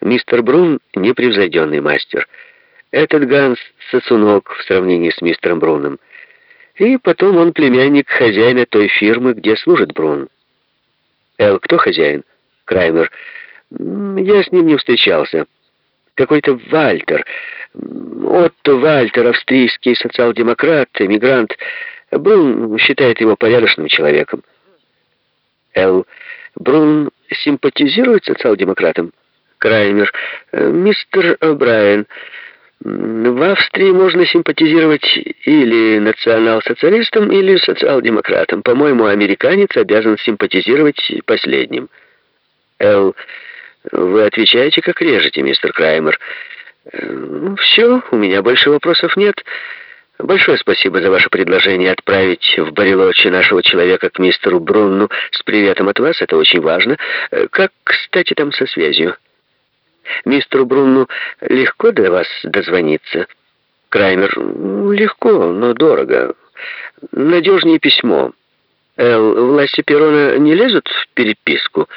Мистер Брун — непревзойденный мастер. Этот Ганс — сосунок в сравнении с мистером Бруном. И потом он племянник хозяина той фирмы, где служит Брун. Эл, кто хозяин? Краймер. Я с ним не встречался. Какой-то Вальтер. Отто Вальтер, австрийский социал-демократ, эмигрант. Брун считает его порядочным человеком. Эл. Брун симпатизирует социал-демократам? Краймер. Мистер О'Брайен. В Австрии можно симпатизировать или национал-социалистам, или социал-демократам. По-моему, американец обязан симпатизировать последним. Эл, вы отвечаете, как режете, мистер Краймер. Ну, все, у меня больше вопросов нет. Большое спасибо за ваше предложение отправить в Барелочи нашего человека к мистеру Брунну с приветом от вас. Это очень важно. Как, кстати, там со связью? Мистеру Брунну легко до вас дозвониться? Краймер, легко, но дорого. Надежнее письмо. Эл, власти Перона не лезут в переписку?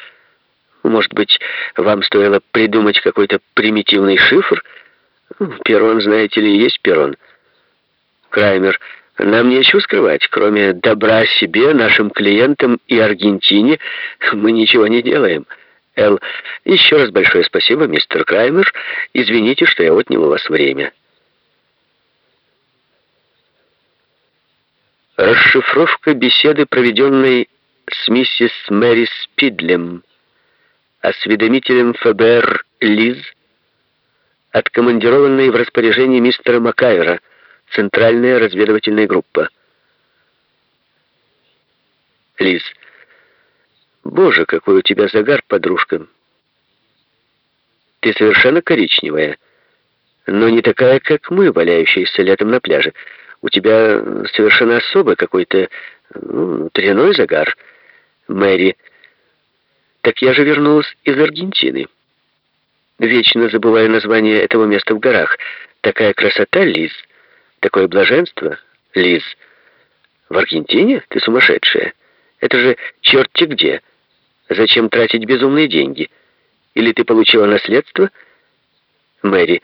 Может быть, вам стоило придумать какой-то примитивный шифр? Перон, знаете ли, есть Перон. Краймер, нам нечего скрывать. Кроме добра себе, нашим клиентам и Аргентине, мы ничего не делаем. Эл, еще раз большое спасибо, мистер Краймер. Извините, что я отнял у вас время. Расшифровка беседы, проведенной с миссис Мэри Спидлем, осведомителем ФБР Лиз, откомандированной в распоряжении мистера Макайра, Центральная разведывательная группа. Лиз. Боже, какой у тебя загар, подружка. Ты совершенно коричневая, но не такая, как мы, валяющиеся летом на пляже. У тебя совершенно особый какой-то ну, тряной загар. Мэри, так я же вернулась из Аргентины. Вечно забываю название этого места в горах. Такая красота, Лиз. Такое блаженство, Лиз. В Аргентине? Ты сумасшедшая. Это же черти где. Зачем тратить безумные деньги? Или ты получила наследство? Мэри,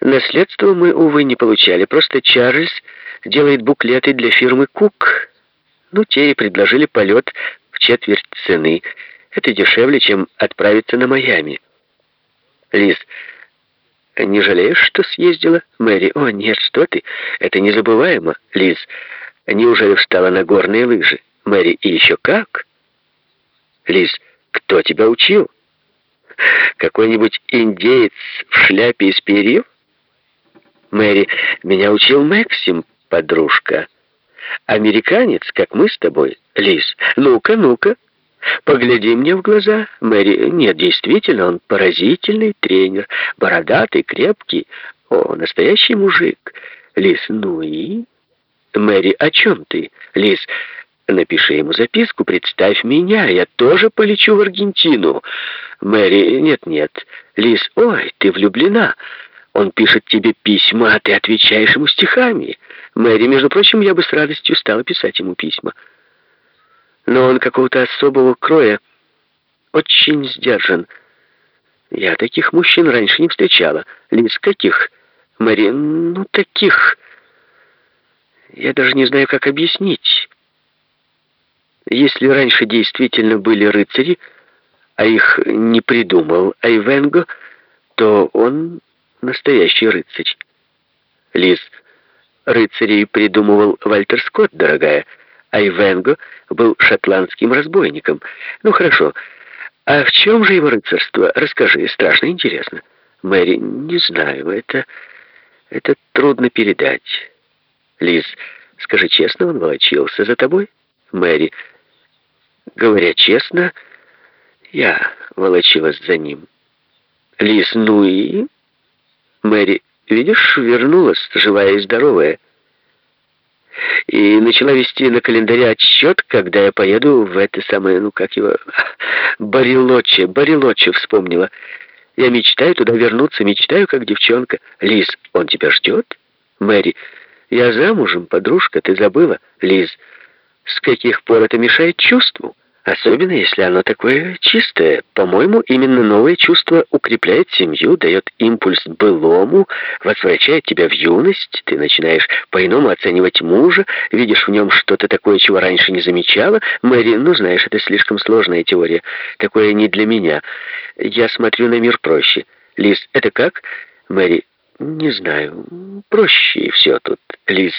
наследство мы, увы, не получали. Просто Чарльз делает буклеты для фирмы Кук. Ну, те и предложили полет в четверть цены. Это дешевле, чем отправиться на Майами. Лиз, не жалеешь, что съездила? Мэри, о, нет, что ты? Это незабываемо. Лиз, неужели встала на горные лыжи? Мэри, и еще как? Лиз, кто тебя учил? Какой-нибудь индеец в шляпе из перьев? Мэри, меня учил Максим, подружка. Американец, как мы с тобой, Лиз. Ну-ка, ну-ка, погляди мне в глаза. Мэри, нет, действительно, он поразительный тренер, бородатый, крепкий. О, настоящий мужик. Лиз, ну и... Мэри, о чем ты? Лиз, Напиши ему записку, представь меня, я тоже полечу в Аргентину. Мэри, нет-нет. Лиз, ой, ты влюблена. Он пишет тебе письма, а ты отвечаешь ему стихами. Мэри, между прочим, я бы с радостью стала писать ему письма. Но он какого-то особого кроя, очень сдержан. Я таких мужчин раньше не встречала. Лиз, каких? Мэри, ну, таких... Я даже не знаю, как объяснить. Если раньше действительно были рыцари, а их не придумал Айвенго, то он настоящий рыцарь. Лиз, рыцарей придумывал Вальтер Скотт, дорогая. Айвенго был шотландским разбойником. Ну, хорошо. А в чем же его рыцарство? Расскажи, страшно интересно. Мэри, не знаю, это... это трудно передать. Лиз, скажи честно, он волочился за тобой? Мэри, Говоря честно, я волочилась за ним. Лис, ну и... Мэри, видишь, вернулась, живая и здоровая. И начала вести на календаре отсчет, когда я поеду в это самое, ну как его, Барилоче, Барилоче вспомнила. Я мечтаю туда вернуться, мечтаю, как девчонка. Лиз, он тебя ждет? Мэри, я замужем, подружка, ты забыла? Лиз, с каких пор это мешает чувству? Особенно, если оно такое чистое. По-моему, именно новое чувство укрепляет семью, дает импульс былому, возвращает тебя в юность, ты начинаешь по-иному оценивать мужа, видишь в нем что-то такое, чего раньше не замечала. Мэри, ну знаешь, это слишком сложная теория, такое не для меня. Я смотрю на мир проще. Лиз, это как? Мэри, не знаю, проще все тут. Лиз,